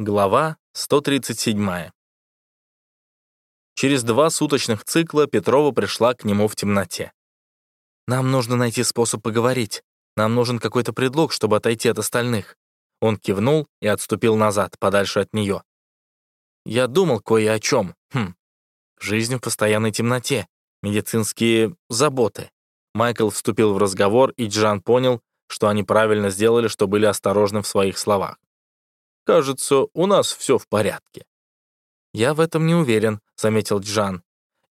Глава 137. Через два суточных цикла Петрова пришла к нему в темноте. «Нам нужно найти способ поговорить. Нам нужен какой-то предлог, чтобы отойти от остальных». Он кивнул и отступил назад, подальше от нее. «Я думал кое о чем. Хм. Жизнь в постоянной темноте. Медицинские заботы». Майкл вступил в разговор, и Джан понял, что они правильно сделали, что были осторожны в своих словах. Кажется, у нас все в порядке». «Я в этом не уверен», — заметил Джан.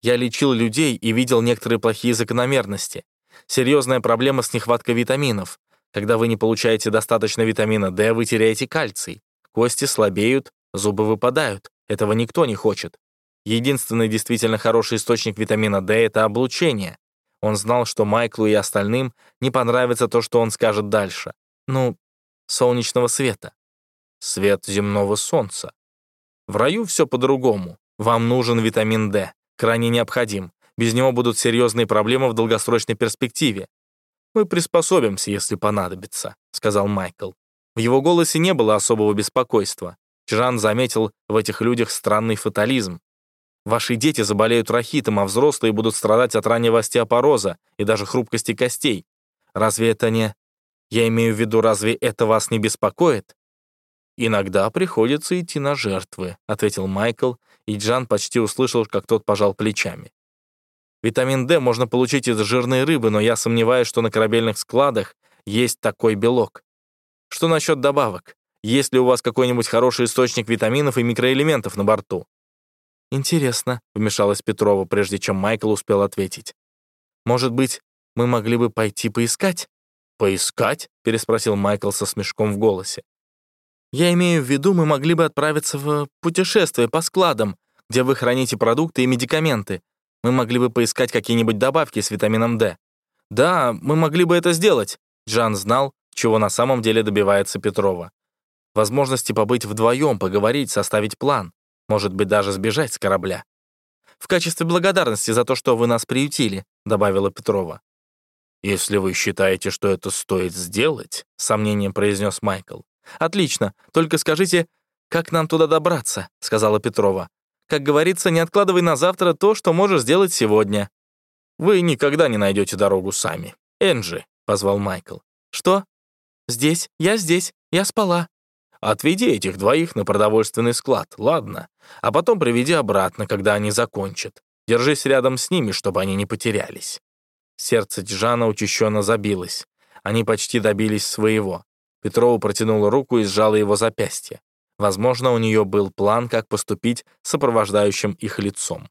«Я лечил людей и видел некоторые плохие закономерности. Серьезная проблема с нехваткой витаминов. Когда вы не получаете достаточно витамина D, вы теряете кальций. Кости слабеют, зубы выпадают. Этого никто не хочет. Единственный действительно хороший источник витамина D — это облучение. Он знал, что Майклу и остальным не понравится то, что он скажет дальше. Ну, солнечного света свет земного солнца. В раю все по-другому. Вам нужен витамин D, крайне необходим. Без него будут серьезные проблемы в долгосрочной перспективе. «Мы приспособимся, если понадобится», — сказал Майкл. В его голосе не было особого беспокойства. Чжан заметил в этих людях странный фатализм. Ваши дети заболеют рахитом, а взрослые будут страдать от раннего остеопороза и даже хрупкости костей. Разве это не... Я имею в виду, разве это вас не беспокоит? «Иногда приходится идти на жертвы», — ответил Майкл, и Джан почти услышал, как тот пожал плечами. «Витамин D можно получить из жирной рыбы, но я сомневаюсь, что на корабельных складах есть такой белок. Что насчет добавок? Есть ли у вас какой-нибудь хороший источник витаминов и микроэлементов на борту?» «Интересно», — вмешалась Петрова, прежде чем Майкл успел ответить. «Может быть, мы могли бы пойти поискать?» «Поискать?» — переспросил Майкл со смешком в голосе. Я имею в виду, мы могли бы отправиться в путешествие по складам, где вы храните продукты и медикаменты. Мы могли бы поискать какие-нибудь добавки с витамином D. Да, мы могли бы это сделать. Джан знал, чего на самом деле добивается Петрова. Возможности побыть вдвоем, поговорить, составить план. Может быть, даже сбежать с корабля. «В качестве благодарности за то, что вы нас приютили», — добавила Петрова. «Если вы считаете, что это стоит сделать», — сомнением произнес Майкл, «Отлично. Только скажите, как нам туда добраться?» — сказала Петрова. «Как говорится, не откладывай на завтра то, что можешь сделать сегодня». «Вы никогда не найдете дорогу сами. Энджи», — позвал Майкл. «Что? Здесь? Я здесь. Я спала». «Отведи этих двоих на продовольственный склад, ладно? А потом приведи обратно, когда они закончат. Держись рядом с ними, чтобы они не потерялись». Сердце Джана учащенно забилось. Они почти добились своего. Петрова протянула руку и сжала его запястье. Возможно, у нее был план, как поступить с сопровождающим их лицом.